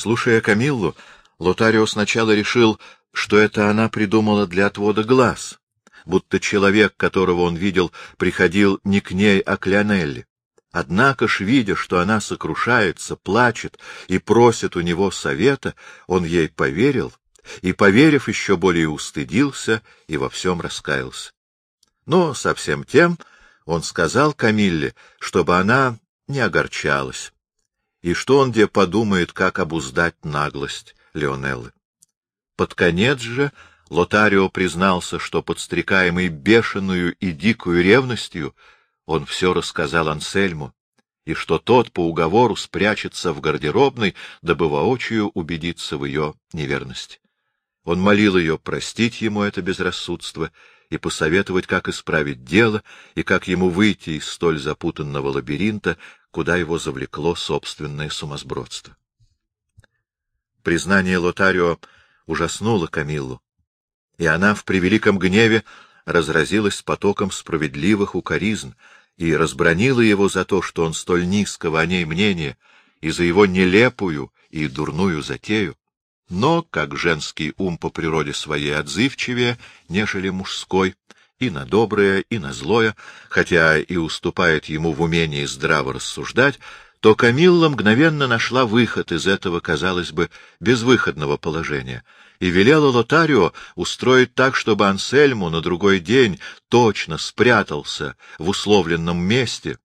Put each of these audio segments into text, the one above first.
Слушая Камиллу, Лотарио сначала решил, что это она придумала для отвода глаз, будто человек, которого он видел, приходил не к ней, а к Леонелли. Однако ж, видя, что она сокрушается, плачет и просит у него совета, он ей поверил, и, поверив, еще более устыдился и во всем раскаялся. Но со всем тем он сказал Камилле, чтобы она не огорчалась, и что он где подумает, как обуздать наглость Леонеллы. Под конец же Лотарио признался, что, подстрекаемый бешеную и дикую ревностью, он все рассказал Ансельму, и что тот по уговору спрячется в гардеробной, дабы воочию убедиться в ее неверности. Он молил ее простить ему это безрассудство и посоветовать, как исправить дело и как ему выйти из столь запутанного лабиринта, куда его завлекло собственное сумасбродство. Признание Лотарио ужаснуло Камиллу, и она в превеликом гневе разразилась потоком справедливых укоризн и разбронила его за то, что он столь низкого о ней мнения, и за его нелепую и дурную затею. Но, как женский ум по природе своей отзывчивее, нежели мужской, и на доброе, и на злое, хотя и уступает ему в умении здраво рассуждать, то Камилла мгновенно нашла выход из этого, казалось бы, безвыходного положения и велела Лотарио устроить так, чтобы Ансельму на другой день точно спрятался в условленном месте,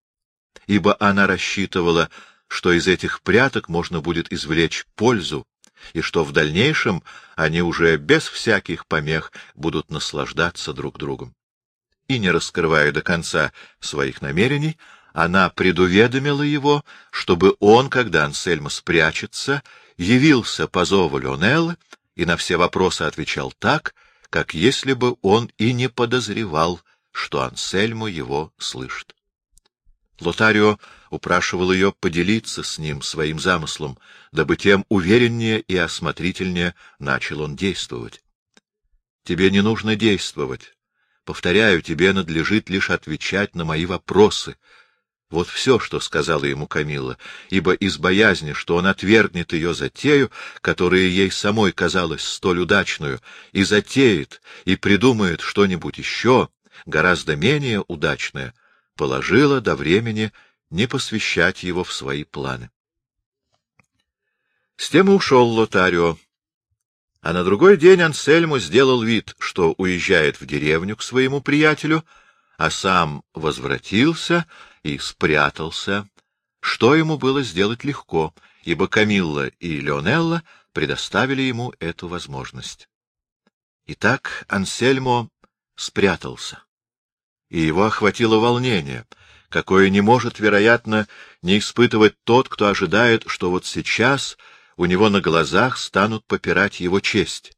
ибо она рассчитывала, что из этих пряток можно будет извлечь пользу, и что в дальнейшем они уже без всяких помех будут наслаждаться друг другом. И, не раскрывая до конца своих намерений, она предуведомила его, чтобы он, когда Ансельма спрячется, явился по зову Леонеллы и на все вопросы отвечал так, как если бы он и не подозревал, что Ансельмо его слышит. Лотарио упрашивал ее поделиться с ним своим замыслом, дабы тем увереннее и осмотрительнее начал он действовать. — Тебе не нужно действовать. Повторяю, тебе надлежит лишь отвечать на мои вопросы, вот все, что сказала ему Камилла, ибо из боязни, что он отвергнет ее затею, которая ей самой казалась столь удачную, и затеет, и придумает что-нибудь еще, гораздо менее удачное, положила до времени не посвящать его в свои планы. С тем и ушел Лотарио. А на другой день Ансельму сделал вид, что уезжает в деревню к своему приятелю, а сам возвратился и спрятался, что ему было сделать легко, ибо Камилла и Леонелла предоставили ему эту возможность. Итак, Ансельмо спрятался, и его охватило волнение, какое не может, вероятно, не испытывать тот, кто ожидает, что вот сейчас у него на глазах станут попирать его честь,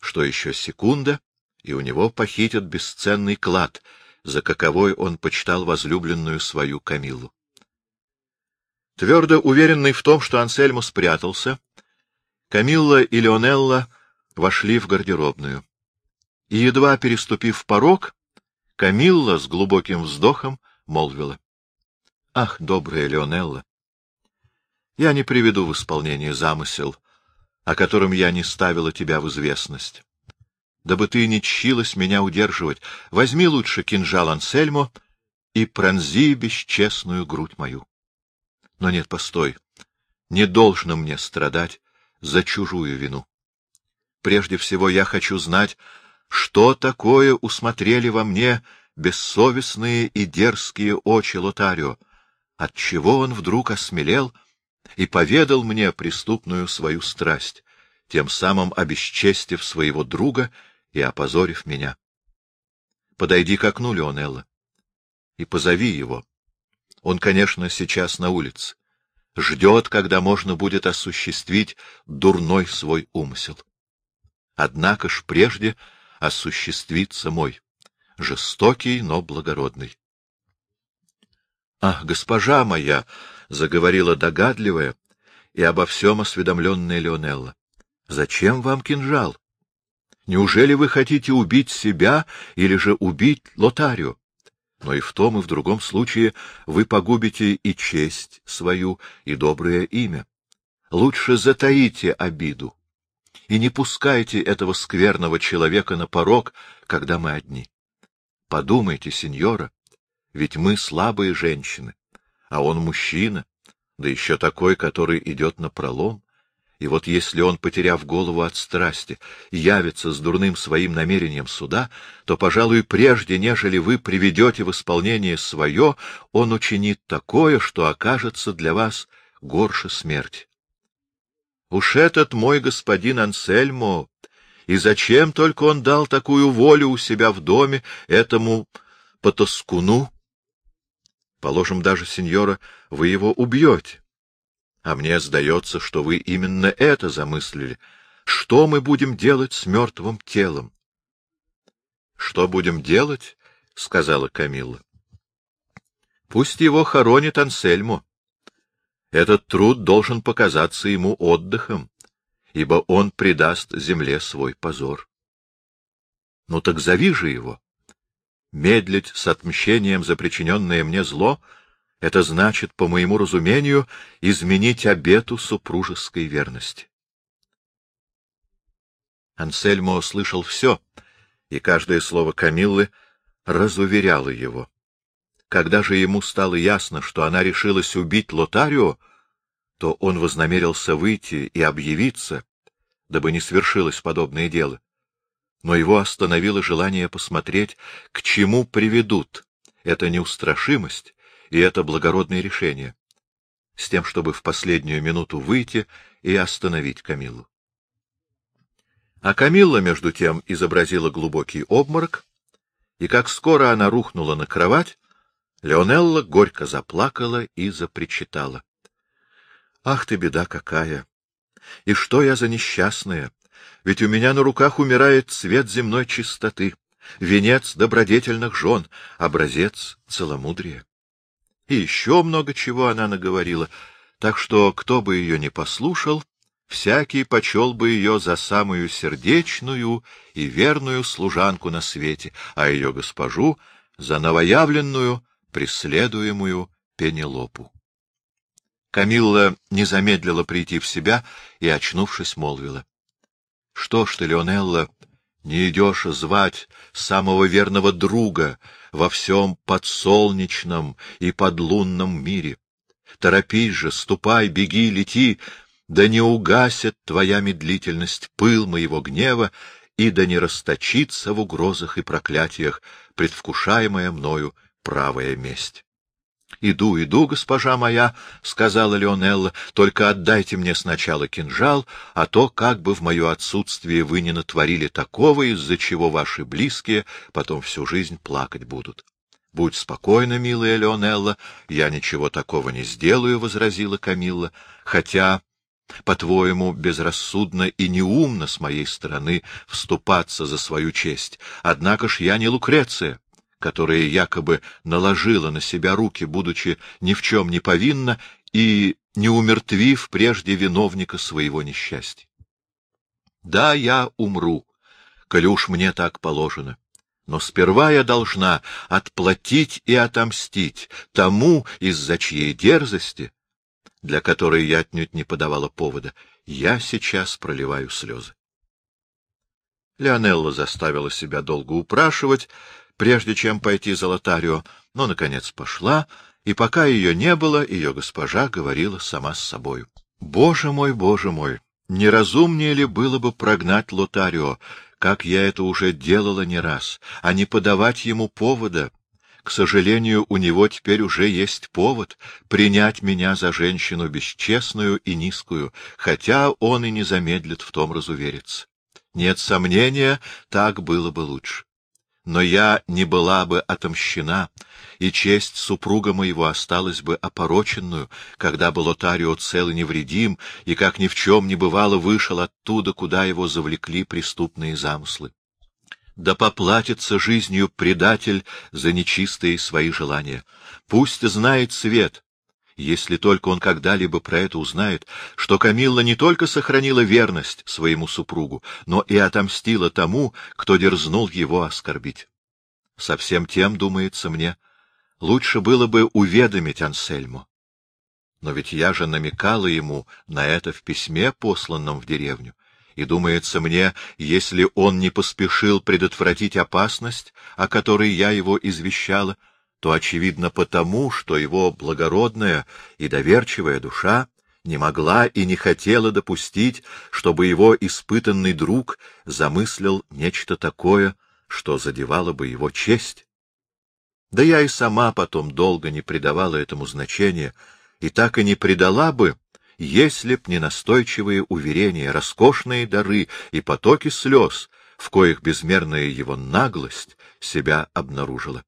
что еще секунда, и у него похитят бесценный клад — за каковой он почитал возлюбленную свою Камилу. Твердо уверенный в том, что Ансельмо спрятался, Камилла и Леонелла вошли в гардеробную. И, едва переступив порог, Камилла с глубоким вздохом молвила. — Ах, добрая Леонелла! Я не приведу в исполнение замысел, о котором я не ставила тебя в известность дабы ты не чилась меня удерживать, возьми лучше кинжал Ансельмо и пронзи бесчестную грудь мою. Но нет, постой, не должно мне страдать за чужую вину. Прежде всего я хочу знать, что такое усмотрели во мне бессовестные и дерзкие очи Лотарио, отчего он вдруг осмелел и поведал мне преступную свою страсть, тем самым обесчестив своего друга и опозорив меня. Подойди к окну, Леонелла, и позови его. Он, конечно, сейчас на улице. Ждет, когда можно будет осуществить дурной свой умысел. Однако ж прежде осуществится мой, жестокий, но благородный. — Ах, госпожа моя! — заговорила догадливая и обо всем осведомленная Леонелла. — Зачем вам кинжал? Неужели вы хотите убить себя или же убить Лотарио? Но и в том, и в другом случае вы погубите и честь свою, и доброе имя. лучше затаите обиду и не пускайте этого скверного человека на порог, когда мы одни. Подумайте, сеньора, ведь мы слабые женщины, а он мужчина, да еще такой, который идет на пролом. И вот если он, потеряв голову от страсти, явится с дурным своим намерением суда, то, пожалуй, прежде, нежели вы приведете в исполнение свое, он учинит такое, что окажется для вас горше смерти. Уж этот мой господин Ансельмо, и зачем только он дал такую волю у себя в доме этому потаскуну? Положим даже, сеньора, вы его убьете. А мне сдается, что вы именно это замыслили. Что мы будем делать с мертвым телом? — Что будем делать? — сказала Камилла. — Пусть его хоронит Ансельмо. Этот труд должен показаться ему отдыхом, ибо он придаст земле свой позор. Ну так зови же его. Медлить с отмщением за причиненное мне зло — это значит, по моему разумению, изменить обету супружеской верности. Ансельмо слышал все, и каждое слово Камиллы разуверяло его. Когда же ему стало ясно, что она решилась убить Лотарио, то он вознамерился выйти и объявиться, дабы не свершилось подобное дело. Но его остановило желание посмотреть, к чему приведут эта неустрашимость и это благородное решение, с тем, чтобы в последнюю минуту выйти и остановить Камиллу. А Камилла, между тем, изобразила глубокий обморок, и как скоро она рухнула на кровать, Леонелла горько заплакала и запричитала. — Ах ты, беда какая! И что я за несчастная? Ведь у меня на руках умирает цвет земной чистоты, венец добродетельных жен, образец целомудрия. И еще много чего она наговорила, так что, кто бы ее не послушал, всякий почел бы ее за самую сердечную и верную служанку на свете, а ее госпожу — за новоявленную, преследуемую Пенелопу. Камилла не замедлила прийти в себя и, очнувшись, молвила. — Что ж ты, Леонелла, не идешь звать самого верного друга во всем подсолнечном и подлунном мире? Торопись же, ступай, беги, лети, да не угасит твоя медлительность пыл моего гнева, и да не расточится в угрозах и проклятиях, предвкушаемая мною правая месть. — Иду, иду, госпожа моя, — сказала Леонелла, — только отдайте мне сначала кинжал, а то как бы в мое отсутствие вы не натворили такого, из-за чего ваши близкие потом всю жизнь плакать будут. — Будь спокойна, милая Леонелла, я ничего такого не сделаю, — возразила Камилла, — хотя... По-твоему, безрассудно и неумно с моей стороны вступаться за свою честь. Однако ж я не Лукреция которая якобы наложила на себя руки, будучи ни в чем не повинна, и не умертвив прежде виновника своего несчастья. Да, я умру, коли уж мне так положено. Но сперва я должна отплатить и отомстить тому, из-за чьей дерзости, для которой я отнюдь не подавала повода, я сейчас проливаю слезы. Леонелла заставила себя долго упрашивать, прежде чем пойти за Лотарио, но, наконец, пошла, и пока ее не было, ее госпожа говорила сама с собою. — Боже мой, боже мой! Неразумнее ли было бы прогнать Лотарио, как я это уже делала не раз, а не подавать ему повода? К сожалению, у него теперь уже есть повод принять меня за женщину бесчестную и низкую, хотя он и не замедлит в том разувериться. Нет сомнения, так было бы лучше но я не была бы отомщена, и честь супруга моего осталась бы опороченную, когда бы Лотарио цел и невредим, и, как ни в чем не бывало, вышел оттуда, куда его завлекли преступные замыслы. Да поплатится жизнью предатель за нечистые свои желания. Пусть знает свет, если только он когда-либо про это узнает, что Камилла не только сохранила верность своему супругу, но и отомстила тому, кто дерзнул его оскорбить. Со всем тем, думается мне, лучше было бы уведомить Ансельму. Но ведь я же намекала ему на это в письме, посланном в деревню. И, думается мне, если он не поспешил предотвратить опасность, о которой я его извещала, то, очевидно, потому, что его благородная и доверчивая душа не могла и не хотела допустить, чтобы его испытанный друг замыслил нечто такое, что задевало бы его честь. Да я и сама потом долго не придавала этому значения, и так и не придала бы, если б не настойчивые уверения, роскошные дары и потоки слез, в коих безмерная его наглость себя обнаружила.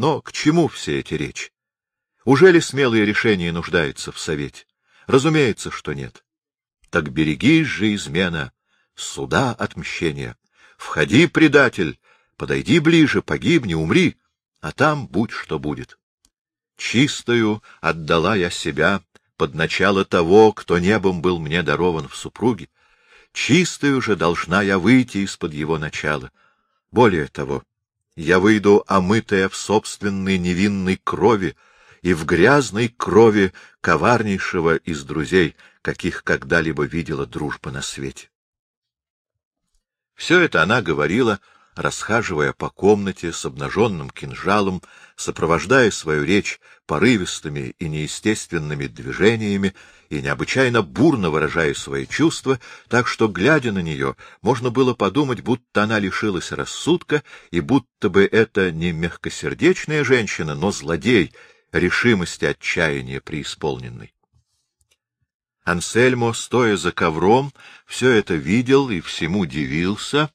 Но к чему все эти речи? Ужели смелые решения нуждаются в совете? Разумеется, что нет. Так берегись же измена, суда отмщения. Входи, предатель, подойди ближе, погибни, умри, а там будь что будет. Чистою отдала я себя под начало того, кто небом был мне дарован в супруге. Чистою же должна я выйти из-под его начала. Более того, я выйду омытая в собственной невинной крови, и в грязной крови коварнейшего из друзей, каких когда-либо видела дружба на свете. Все это она говорила, расхаживая по комнате с обнаженным кинжалом, сопровождая свою речь порывистыми и неестественными движениями и необычайно бурно выражая свои чувства, так что, глядя на нее, можно было подумать, будто она лишилась рассудка, и будто бы это не мягкосердечная женщина, но злодей, решимости отчаяния преисполненной. Ансельмо, стоя за ковром, все это видел и всему дивился,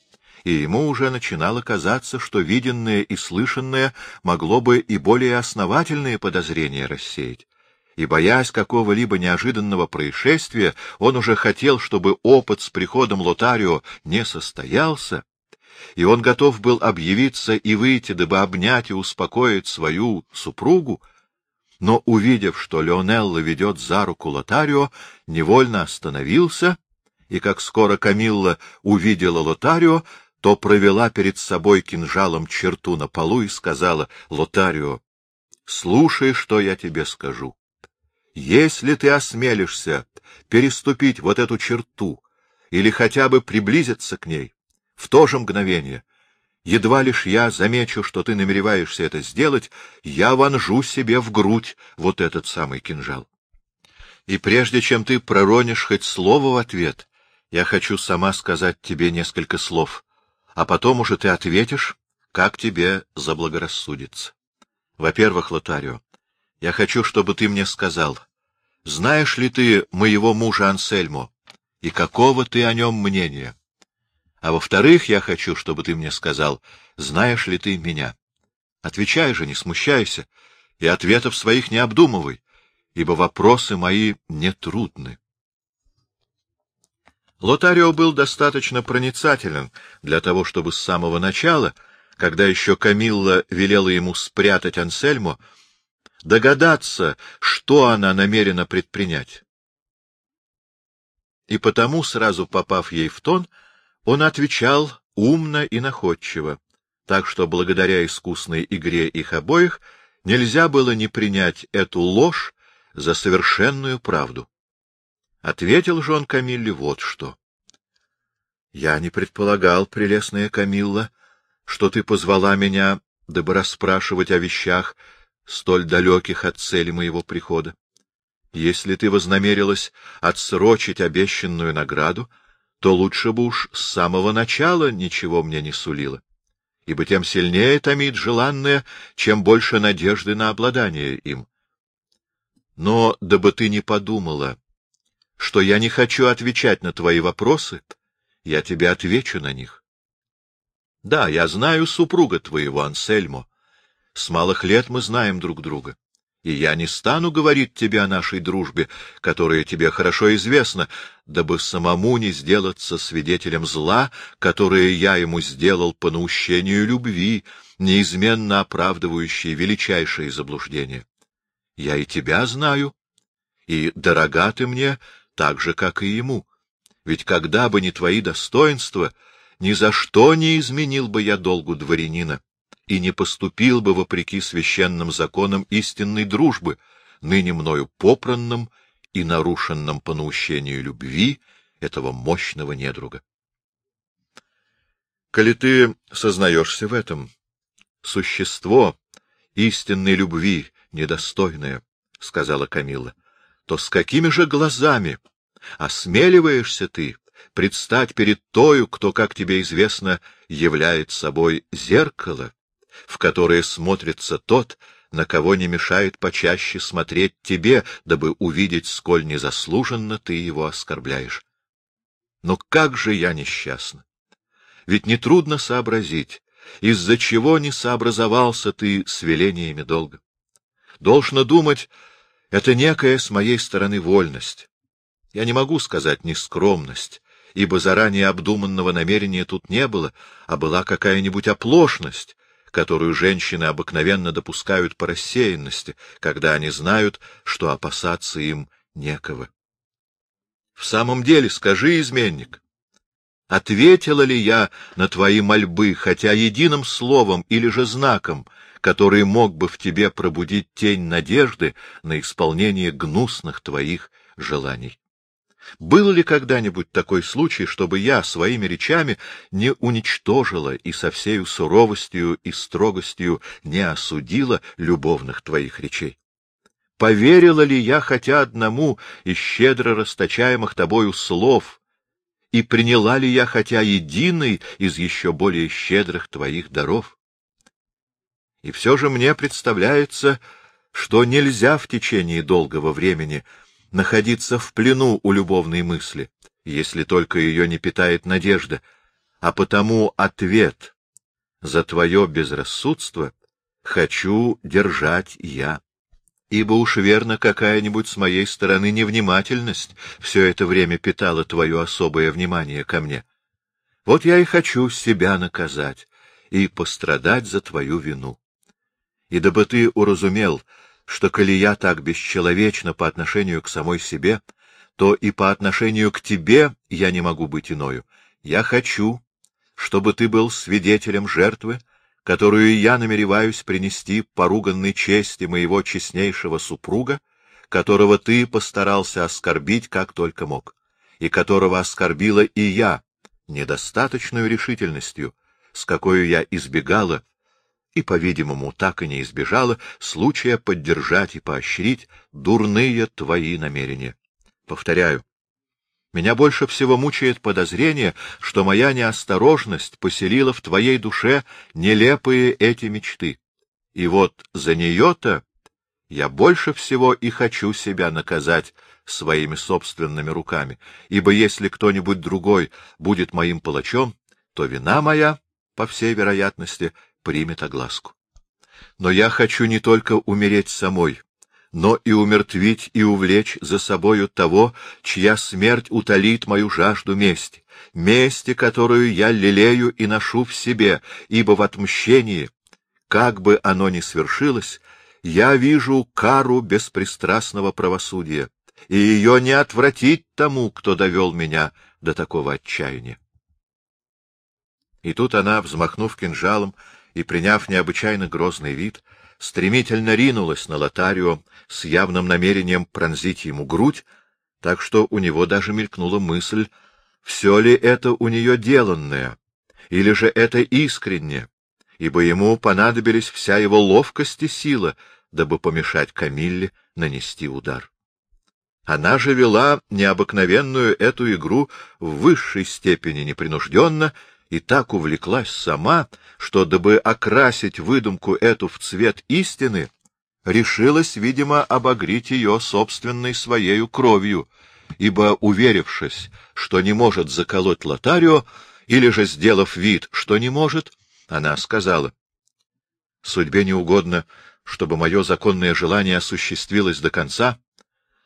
и ему уже начинало казаться, что виденное и слышанное могло бы и более основательные подозрения рассеять. И, боясь какого-либо неожиданного происшествия, он уже хотел, чтобы опыт с приходом Лотарио не состоялся, и он готов был объявиться и выйти, дабы обнять и успокоить свою супругу, но, увидев, что Леонелла ведет за руку Лотарио, невольно остановился, и как скоро Камилла увидела Лотарио, то провела перед собой кинжалом черту на полу и сказала Лотарио, «Слушай, что я тебе скажу. Если ты осмелишься переступить вот эту черту или хотя бы приблизиться к ней, в то же мгновение — Едва лишь я замечу, что ты намереваешься это сделать, я вонжу себе в грудь вот этот самый кинжал. И прежде чем ты проронишь хоть слово в ответ, я хочу сама сказать тебе несколько слов, а потом уже ты ответишь, как тебе заблагорассудится. Во-первых, Лотарио, я хочу, чтобы ты мне сказал, знаешь ли ты моего мужа Ансельмо, и какого ты о нем мнения? А во-вторых, я хочу, чтобы ты мне сказал, знаешь ли ты меня. Отвечай же, не смущайся, и ответов своих не обдумывай, ибо вопросы мои нетрудны. Лотарио был достаточно проницателен для того, чтобы с самого начала, когда еще Камилла велела ему спрятать Ансельмо, догадаться, что она намерена предпринять. И потому, сразу попав ей в тон, — он отвечал умно и находчиво, так что благодаря искусной игре их обоих нельзя было не принять эту ложь за совершенную правду. Ответил же он Камилле вот что. — Я не предполагал, прелестная Камилла, что ты позвала меня, дабы расспрашивать о вещах, столь далеких от цели моего прихода. Если ты вознамерилась отсрочить обещанную награду, — то лучше бы уж с самого начала ничего мне не сулило, ибо тем сильнее томит желанное, чем больше надежды на обладание им. Но дабы ты не подумала, что я не хочу отвечать на твои вопросы, я тебе отвечу на них. Да, я знаю супруга твоего, Ансельмо. С малых лет мы знаем друг друга и я не стану говорить тебе о нашей дружбе, которая тебе хорошо известна, дабы самому не сделаться свидетелем зла, которое я ему сделал по наущению любви, неизменно оправдывающей величайшие заблуждения. Я и тебя знаю, и дорога ты мне так же, как и ему. Ведь когда бы не твои достоинства, ни за что не изменил бы я долгу дворянина и не поступил бы вопреки священным законам истинной дружбы, ныне мною попранном и нарушенном по наущению любви этого мощного недруга. Коли ты сознаешься в этом, существо истинной любви недостойное, — сказала Камила, — то с какими же глазами осмеливаешься ты предстать перед тою, кто, как тебе известно, являет собой зеркало, в которое смотрится тот, на кого не мешает почаще смотреть тебе, дабы увидеть, сколь незаслуженно ты его оскорбляешь. Но как же я несчастна! Ведь нетрудно сообразить, из-за чего не сообразовался ты с велениями долга. Должно думать, это некая с моей стороны вольность. Я не могу сказать нескромность, ибо заранее обдуманного намерения тут не было, а была какая-нибудь оплошность, которую женщины обыкновенно допускают по рассеянности, когда они знают, что опасаться им некого. В самом деле, скажи, изменник, ответила ли я на твои мольбы хотя единым словом или же знаком, который мог бы в тебе пробудить тень надежды на исполнение гнусных твоих желаний? Был ли когда-нибудь такой случай, чтобы я своими речами не уничтожила и со всею суровостью и строгостью не осудила любовных твоих речей? Поверила ли я хотя одному из щедро расточаемых тобою слов, и приняла ли я хотя единый из еще более щедрых твоих даров? И все же мне представляется, что нельзя в течение долгого времени находиться в плену у любовной мысли, если только ее не питает надежда, а потому ответ за твое безрассудство хочу держать я. Ибо уж верно какая-нибудь с моей стороны невнимательность все это время питала твое особое внимание ко мне. Вот я и хочу себя наказать и пострадать за твою вину. И дабы ты уразумел, что коли я так бесчеловечна по отношению к самой себе, то и по отношению к тебе я не могу быть иною. Я хочу, чтобы ты был свидетелем жертвы, которую я намереваюсь принести поруганной чести моего честнейшего супруга, которого ты постарался оскорбить как только мог, и которого оскорбила и я недостаточной решительностью, с какой я избегала и, по-видимому, так и не избежала случая поддержать и поощрить дурные твои намерения. Повторяю, меня больше всего мучает подозрение, что моя неосторожность поселила в твоей душе нелепые эти мечты. И вот за нее-то я больше всего и хочу себя наказать своими собственными руками, ибо если кто-нибудь другой будет моим палачом, то вина моя, по всей вероятности, примет огласку. Но я хочу не только умереть самой, но и умертвить и увлечь за собою того, чья смерть утолит мою жажду мести, мести, которую я лелею и ношу в себе, ибо в отмщении, как бы оно ни свершилось, я вижу кару беспристрастного правосудия, и ее не отвратить тому, кто довел меня до такого отчаяния. И тут она, взмахнув кинжалом, и, приняв необычайно грозный вид, стремительно ринулась на Лотарио с явным намерением пронзить ему грудь, так что у него даже мелькнула мысль, все ли это у нее деланное, или же это искренне, ибо ему понадобились вся его ловкость и сила, дабы помешать Камилле нанести удар. Она же вела необыкновенную эту игру в высшей степени непринужденно и так увлеклась сама, что, дабы окрасить выдумку эту в цвет истины, решилась, видимо, обогреть ее собственной своею кровью, ибо, уверившись, что не может заколоть Лотарио, или же сделав вид, что не может, она сказала, «Судьбе не угодно, чтобы мое законное желание осуществилось до конца,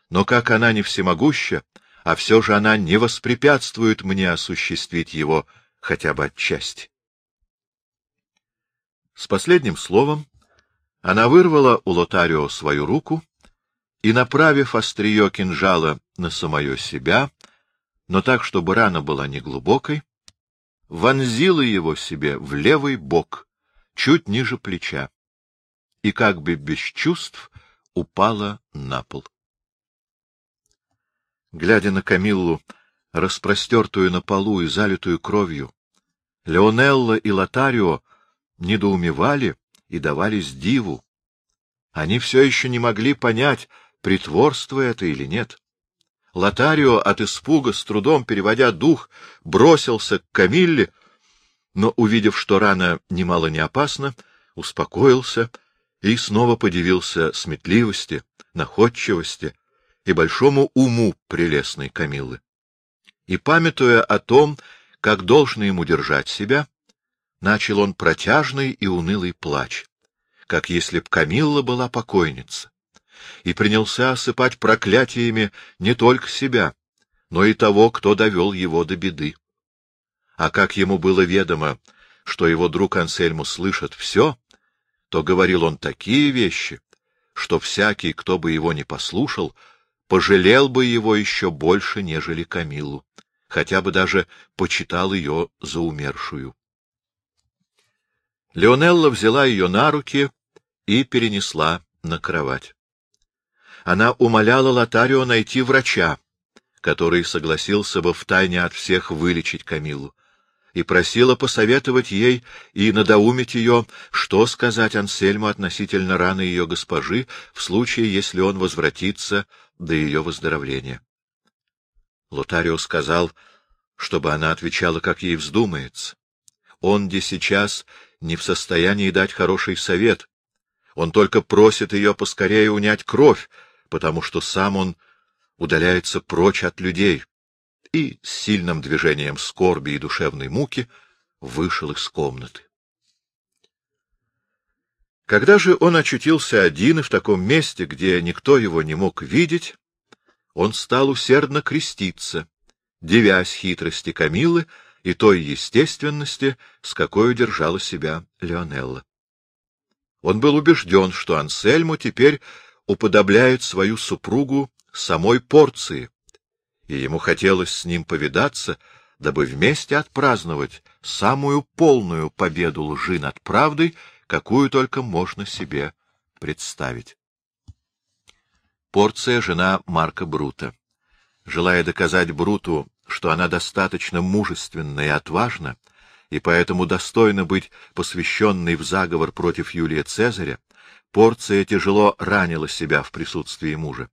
но как она не всемогуща, а все же она не воспрепятствует мне осуществить его, — хотя бы отчасти. С последним словом она вырвала у Лотарио свою руку и, направив острие кинжала на самое себя, но так, чтобы рана была неглубокой, вонзила его себе в левый бок, чуть ниже плеча, и как бы без чувств упала на пол. Глядя на Камиллу, распростертую на полу и залитую кровью, Леонелла и Лотарио недоумевали и давались диву. Они все еще не могли понять, притворство это или нет. Лотарио от испуга, с трудом переводя дух, бросился к Камилле, но, увидев, что рана немало не опасна, успокоился и снова подивился сметливости, находчивости и большому уму прелестной Камиллы. И, памятуя о том, как должно ему держать себя, начал он протяжный и унылый плач, как если б Камилла была покойница, и принялся осыпать проклятиями не только себя, но и того, кто довел его до беды. А как ему было ведомо, что его друг Ансельму слышит все, то говорил он такие вещи, что всякий, кто бы его не послушал, пожалел бы его еще больше, нежели Камилу, хотя бы даже почитал ее за умершую. Леонелла взяла ее на руки и перенесла на кровать. Она умоляла Лотарио найти врача, который согласился бы втайне от всех вылечить Камилу, и просила посоветовать ей и надоумить ее, что сказать Ансельму относительно раны ее госпожи в случае, если он возвратится до ее выздоровления. Лотарио сказал, чтобы она отвечала, как ей вздумается. Он где сейчас не в состоянии дать хороший совет. Он только просит ее поскорее унять кровь, потому что сам он удаляется прочь от людей. И с сильным движением скорби и душевной муки вышел из комнаты. Когда же он очутился один и в таком месте, где никто его не мог видеть, он стал усердно креститься, девясь хитрости Камилы и той естественности, с какой держала себя Леонелла. Он был убежден, что Ансельму теперь уподобляет свою супругу самой порции, и ему хотелось с ним повидаться, дабы вместе отпраздновать самую полную победу лжи над правдой, какую только можно себе представить. Порция — жена Марка Брута. Желая доказать Бруту, что она достаточно мужественна и отважна, и поэтому достойна быть посвященной в заговор против Юлия Цезаря, Порция тяжело ранила себя в присутствии мужа.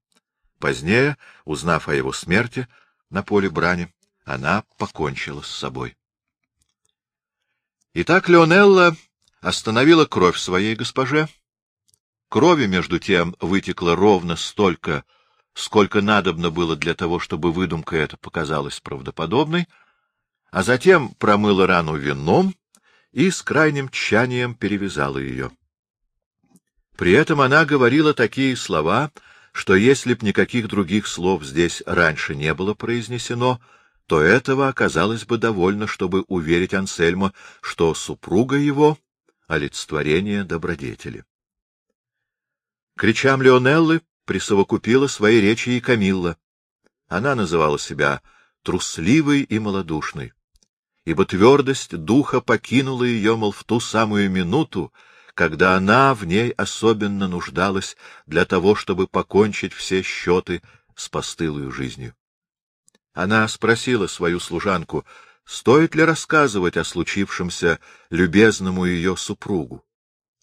Позднее, узнав о его смерти на поле брани, она покончила с собой. Итак, Леонелла остановила кровь своей госпоже. Крови, между тем, вытекло ровно столько, сколько надобно было для того, чтобы выдумка эта показалась правдоподобной, а затем промыла рану вином и с крайним тщанием перевязала ее. При этом она говорила такие слова, что если б никаких других слов здесь раньше не было произнесено, то этого оказалось бы довольно, чтобы уверить Ансельма, что супруга его — олицетворение добродетели. Кричам Леонеллы присовокупила свои речи и Камилла. Она называла себя трусливой и малодушной, ибо твердость духа покинула ее, мол, в ту самую минуту, когда она в ней особенно нуждалась для того, чтобы покончить все счеты с постылую жизнью. Она спросила свою служанку, стоит ли рассказывать о случившемся любезному ее супругу.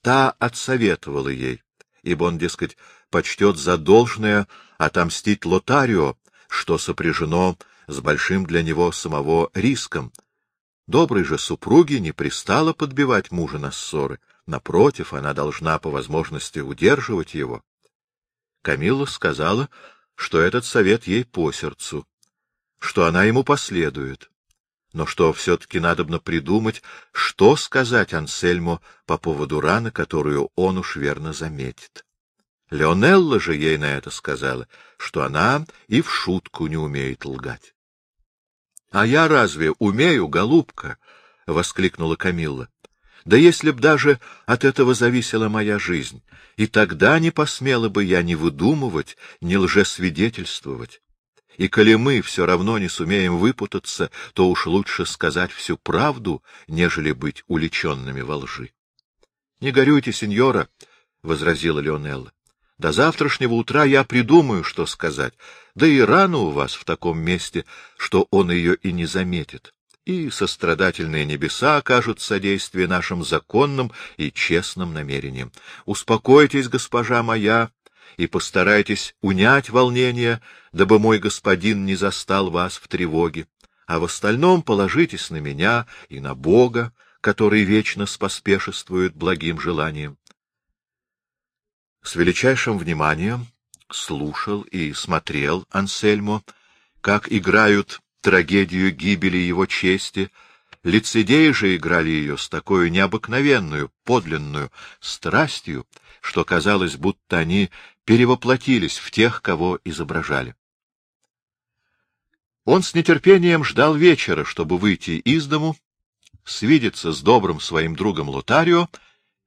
Та отсоветовала ей, ибо он, дескать, почтет за должное отомстить Лотарио, что сопряжено с большим для него самого риском. Доброй же супруге не пристало подбивать мужа на ссоры, напротив, она должна по возможности удерживать его. Камилла сказала, что этот совет ей по сердцу, что она ему последует, но что все-таки надобно придумать, что сказать Ансельму по поводу раны, которую он уж верно заметит. Леонелла же ей на это сказала, что она и в шутку не умеет лгать. — А я разве умею, голубка? — воскликнула Камилла. — Да если б даже от этого зависела моя жизнь, и тогда не посмела бы я ни выдумывать, ни лжесвидетельствовать. И коли мы все равно не сумеем выпутаться, то уж лучше сказать всю правду, нежели быть уличенными во лжи. — Не горюйте, сеньора, — возразила Леонелла. До завтрашнего утра я придумаю, что сказать, да и рано у вас в таком месте, что он ее и не заметит. И сострадательные небеса окажут содействие нашим законным и честным намерениям. Успокойтесь, госпожа моя, и постарайтесь унять волнение, дабы мой господин не застал вас в тревоге, а в остальном положитесь на меня и на Бога, который вечно споспешествует благим желаниям. С величайшим вниманием слушал и смотрел Ансельмо, как играют трагедию гибели его чести, лицедеи же играли ее с такой необыкновенную, подлинную страстью, что казалось, будто они перевоплотились в тех, кого изображали. Он с нетерпением ждал вечера, чтобы выйти из дому, свидеться с добрым своим другом Лотарио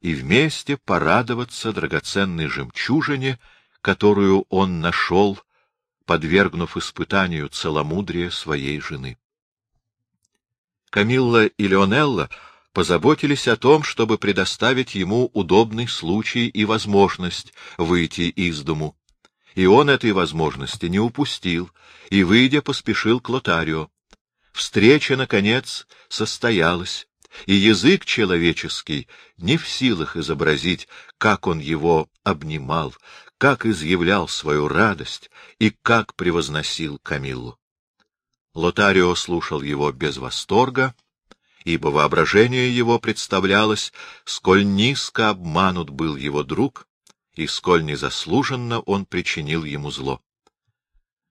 и вместе порадоваться драгоценной жемчужине, которую он нашел, подвергнув испытанию целомудрия своей жены. Камилла и Леонелла позаботились о том, чтобы предоставить ему удобный случай и возможность выйти из дому. И он этой возможности не упустил, и, выйдя, поспешил к Лотарио. Встреча, наконец, состоялась, и язык человеческий не в силах изобразить, как он его обнимал, как изъявлял свою радость и как превозносил Камиллу. Лотарио слушал его без восторга, ибо воображение его представлялось, сколь низко обманут был его друг и сколь незаслуженно он причинил ему зло.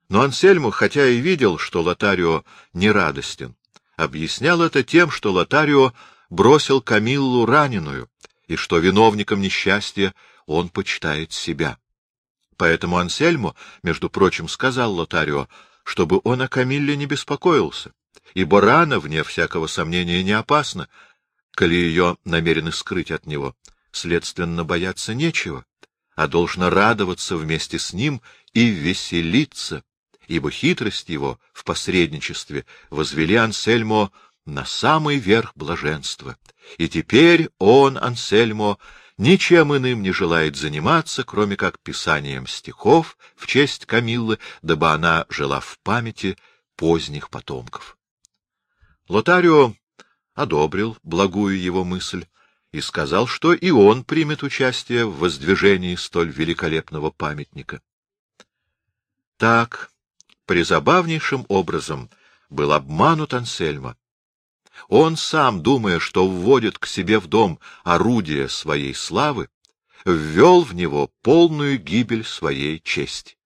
Но Ансельму, хотя и видел, что Лотарио не радостен, объяснял это тем, что Лотарио бросил Камиллу раненую, и что виновником несчастья он почитает себя. Поэтому Ансельмо, между прочим, сказал Лотарио, чтобы он о Камилле не беспокоился, ибо рана, вне всякого сомнения, не опасна, коли ее намерены скрыть от него. Следственно, бояться нечего, а должно радоваться вместе с ним и веселиться, ибо хитрость его в посредничестве возвели Ансельмо на самый верх блаженства. И теперь он, Ансельмо, ничем иным не желает заниматься, кроме как писанием стихов в честь Камиллы, дабы она жила в памяти поздних потомков. Лотарио одобрил благую его мысль и сказал, что и он примет участие в воздвижении столь великолепного памятника. Так, призабавнейшим образом, был обманут Ансельма. Он сам, думая, что вводит к себе в дом орудие своей славы, ввел в него полную гибель своей чести.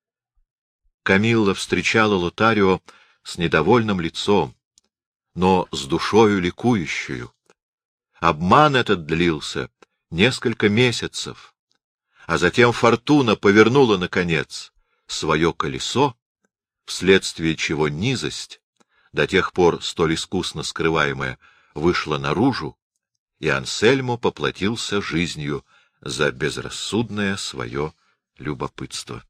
Камилла встречала Лотарио с недовольным лицом, но с душою ликующую. Обман этот длился несколько месяцев, а затем фортуна повернула, наконец, свое колесо, вследствие чего низость до тех пор столь искусно скрываемая, вышла наружу, и Ансельмо поплатился жизнью за безрассудное свое любопытство.